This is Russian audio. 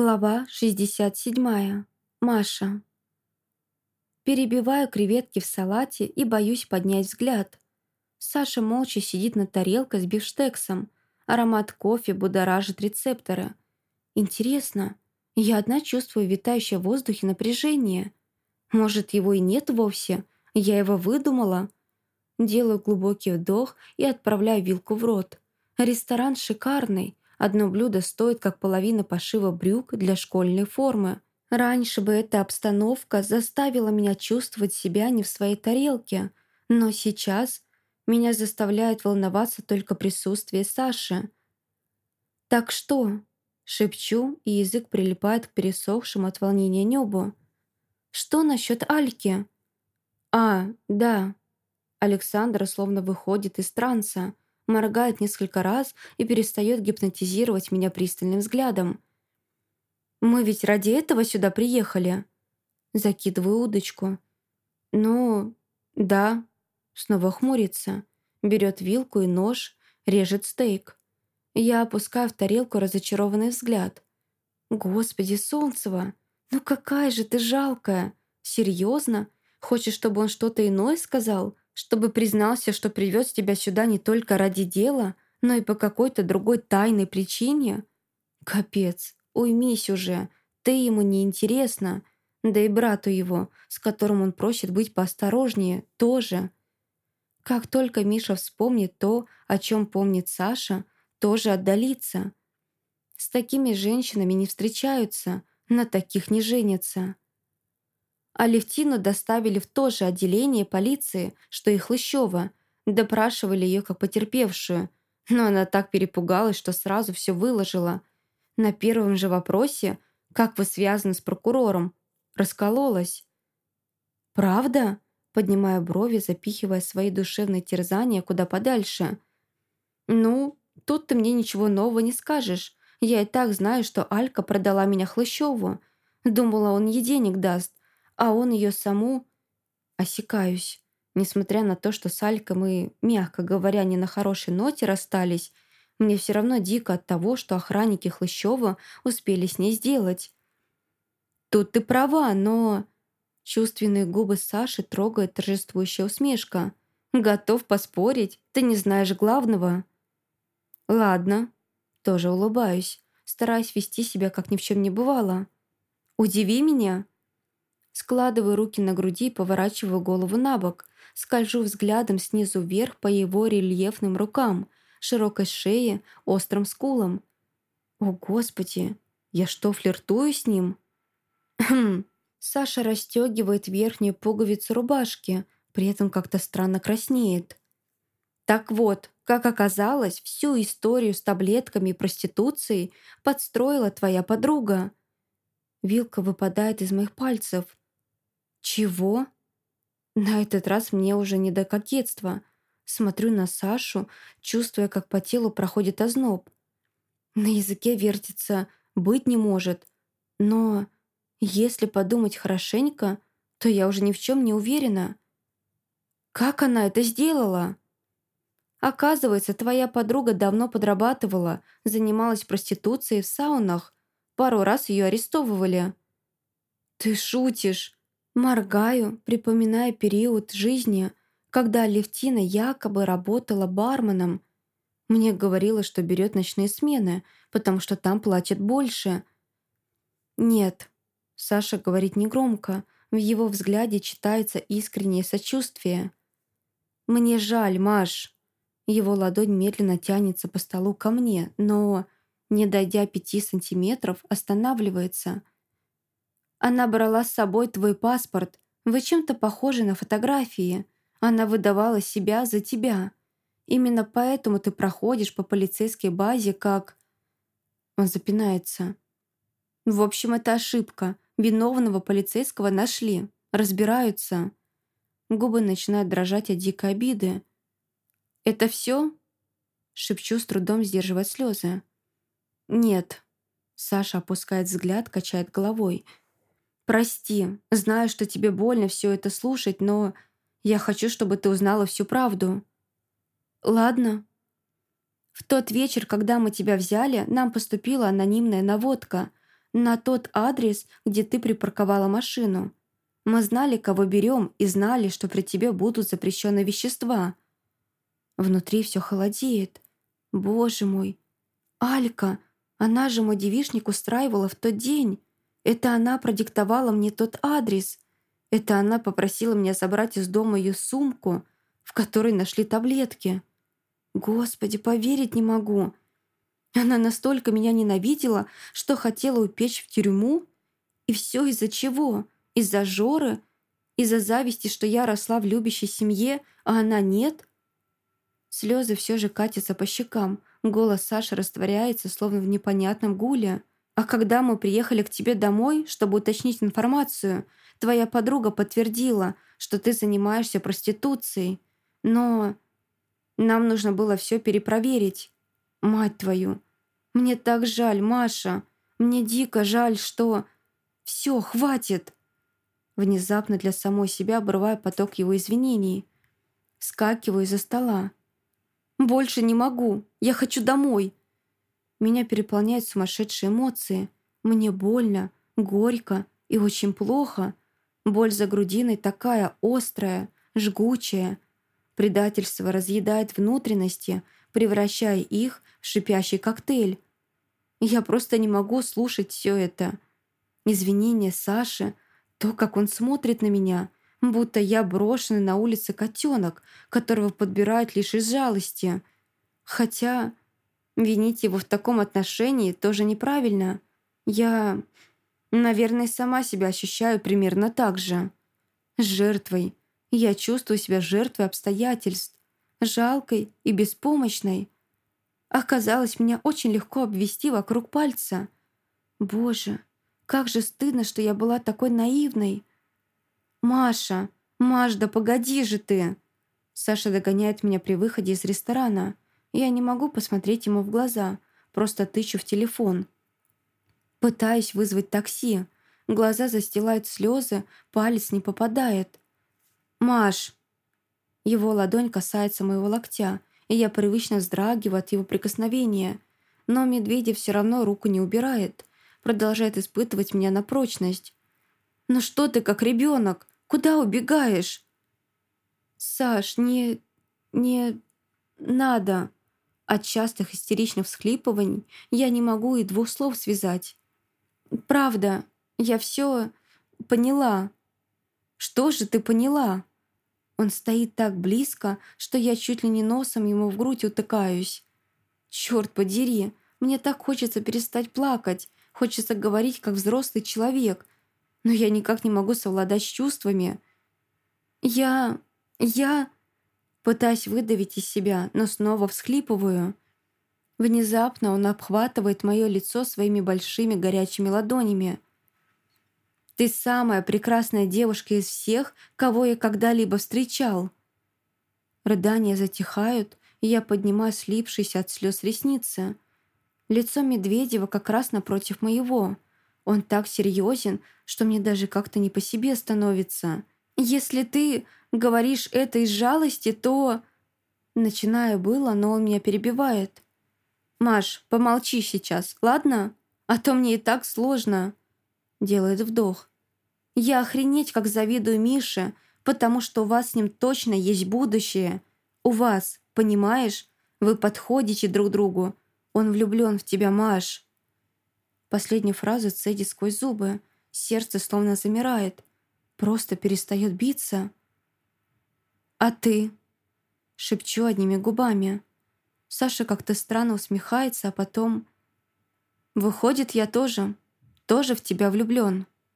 Глава 67. Маша. Перебиваю креветки в салате и боюсь поднять взгляд. Саша молча сидит на тарелке с бифштексом. Аромат кофе будоражит рецепторы. Интересно, я одна чувствую витающее в воздухе напряжение. Может, его и нет вовсе? Я его выдумала? Делаю глубокий вдох и отправляю вилку в рот. Ресторан шикарный, Одно блюдо стоит как половина пошива брюк для школьной формы. Раньше бы эта обстановка заставила меня чувствовать себя не в своей тарелке, но сейчас меня заставляет волноваться только присутствие Саши. «Так что?» — шепчу, и язык прилипает к пересохшему от волнения небу. «Что насчет Альки?» «А, да». Александра словно выходит из транса — моргает несколько раз и перестает гипнотизировать меня пристальным взглядом. «Мы ведь ради этого сюда приехали?» Закидываю удочку. «Ну, да». Снова хмурится. Берет вилку и нож, режет стейк. Я опускаю в тарелку разочарованный взгляд. «Господи, Солнцева, ну какая же ты жалкая! Серьезно? Хочешь, чтобы он что-то иное сказал? Чтобы признался, что привез тебя сюда не только ради дела, но и по какой-то другой тайной причине? Капец, уймись уже, ты ему не интересна, да и брату его, с которым он просит быть поосторожнее, тоже. Как только Миша вспомнит то, о чем помнит Саша, тоже отдалится. С такими женщинами не встречаются, на таких не женятся. Алевтину доставили в то же отделение полиции, что и Хлыщева. Допрашивали ее как потерпевшую. Но она так перепугалась, что сразу все выложила. На первом же вопросе «Как вы связаны с прокурором?» раскололась. «Правда?» поднимая брови, запихивая свои душевные терзания куда подальше. «Ну, тут ты мне ничего нового не скажешь. Я и так знаю, что Алька продала меня Хлыщеву. Думала, он ей денег даст а он ее саму... Осекаюсь. Несмотря на то, что с Алькой мы, мягко говоря, не на хорошей ноте расстались, мне все равно дико от того, что охранники Хлыщева успели с ней сделать. «Тут ты права, но...» Чувственные губы Саши трогает торжествующая усмешка. «Готов поспорить? Ты не знаешь главного?» «Ладно». Тоже улыбаюсь, стараясь вести себя, как ни в чем не бывало. «Удиви меня», Складываю руки на груди и поворачиваю голову на бок. Скольжу взглядом снизу вверх по его рельефным рукам, широкой шее, острым скулам. О, Господи, я что, флиртую с ним? Хм. Саша расстегивает верхнюю пуговицу рубашки, при этом как-то странно краснеет. Так вот, как оказалось, всю историю с таблетками и проституцией подстроила твоя подруга. Вилка выпадает из моих пальцев. «Чего?» На этот раз мне уже не до кокетства. Смотрю на Сашу, чувствуя, как по телу проходит озноб. На языке вертится «быть не может». Но если подумать хорошенько, то я уже ни в чем не уверена. Как она это сделала? Оказывается, твоя подруга давно подрабатывала, занималась проституцией в саунах. Пару раз ее арестовывали. Ты шутишь? Моргаю, припоминая период жизни, когда Левтина якобы работала барменом. Мне говорила, что берет ночные смены, потому что там платят больше. «Нет», — Саша говорит негромко, в его взгляде читается искреннее сочувствие. «Мне жаль, Маш». Его ладонь медленно тянется по столу ко мне, но, не дойдя пяти сантиметров, останавливается — она брала с собой твой паспорт. Вы чем-то похожи на фотографии. Она выдавала себя за тебя. Именно поэтому ты проходишь по полицейской базе как...» Он запинается. «В общем, это ошибка. Виновного полицейского нашли. Разбираются». Губы начинают дрожать от дикой обиды. «Это все?» Шепчу, с трудом сдерживая слезы. «Нет». Саша опускает взгляд, качает головой – Прости, знаю, что тебе больно все это слушать, но я хочу, чтобы ты узнала всю правду. Ладно. В тот вечер, когда мы тебя взяли, нам поступила анонимная наводка. на тот адрес, где ты припарковала машину. Мы знали, кого берем, и знали, что при тебе будут запрещенные вещества. Внутри все холодеет. Боже мой. Алька, она же мой девишник устраивала в тот день. Это она продиктовала мне тот адрес. Это она попросила меня забрать из дома ее сумку, в которой нашли таблетки. Господи, поверить не могу. Она настолько меня ненавидела, что хотела упечь в тюрьму? И все из-за чего? Из-за Жоры? Из-за зависти, что я росла в любящей семье, а она нет? Слезы все же катятся по щекам. Голос Саши растворяется, словно в непонятном гуле. А когда мы приехали к тебе домой, чтобы уточнить информацию, твоя подруга подтвердила, что ты занимаешься проституцией. Но нам нужно было все перепроверить. Мать твою! Мне так жаль, Маша! Мне дико жаль, что... Все, хватит!» Внезапно для самой себя обрываю поток его извинений. Скакиваю из-за стола. «Больше не могу! Я хочу домой!» Меня переполняют сумасшедшие эмоции. Мне больно, горько и очень плохо. Боль за грудиной такая острая, жгучая. Предательство разъедает внутренности — превращая их в шипящий коктейль. Я просто не могу слушать все это. Извинения Саши, то, как он смотрит на меня, будто я брошенный на улице котенок, которого подбирают лишь из жалости. Хотя винить его в таком отношении тоже неправильно. Я, наверное, сама себя ощущаю примерно так же. Жертвой. Я чувствую себя жертвой обстоятельств жалкой и беспомощной. Оказалось, меня очень легко обвести вокруг пальца. Боже, как же стыдно, что я была такой наивной. «Маша, Маш, да погоди же ты!» Саша догоняет меня при выходе из ресторана. Я не могу посмотреть ему в глаза, просто тычу в телефон. Пытаюсь вызвать такси. Глаза застилают слезы, палец не попадает. «Маш, его ладонь касается моего локтя, и я привычно вздрагиваю от его прикосновения. Но Медведев все равно руку не убирает, продолжает испытывать меня на прочность. «Ну что ты, как ребенок? Куда убегаешь?» «Саш, не... не... надо...» От частых истеричных всхлипываний я не могу и двух слов связать. «Правда, я все поняла». «Что же ты поняла?» Он стоит так близко, что я чуть ли не носом ему в грудь утыкаюсь. Черт подери, мне так хочется перестать плакать, хочется говорить как взрослый человек, но я никак не могу совладать с чувствами. Я... я... Пытаюсь выдавить из себя, но снова всхлипываю. Внезапно он обхватывает мое лицо своими большими горячими ладонями. Ты самая прекрасная девушка из всех, кого я когда-либо встречал». Рыдания затихают, и я поднимаю слипшиеся от слез ресницы. Лицо Медведева как раз напротив моего. Он так серьезен, что мне даже как-то не по себе становится. «Если ты говоришь это из жалости, то...» Начинаю было, но он меня перебивает. «Маш, помолчи сейчас, ладно? А то мне и так сложно». Делает вдох. Я охренеть как завидую Мише, потому что у вас с ним точно есть будущее. У вас, понимаешь? Вы подходите друг другу. Он влюблен в тебя, Маш. Последнюю фразу цедит сквозь зубы. Сердце словно замирает. Просто перестает биться. «А ты?» Шепчу одними губами. Саша как-то странно усмехается, а потом... «Выходит, я тоже, тоже в тебя влюблен».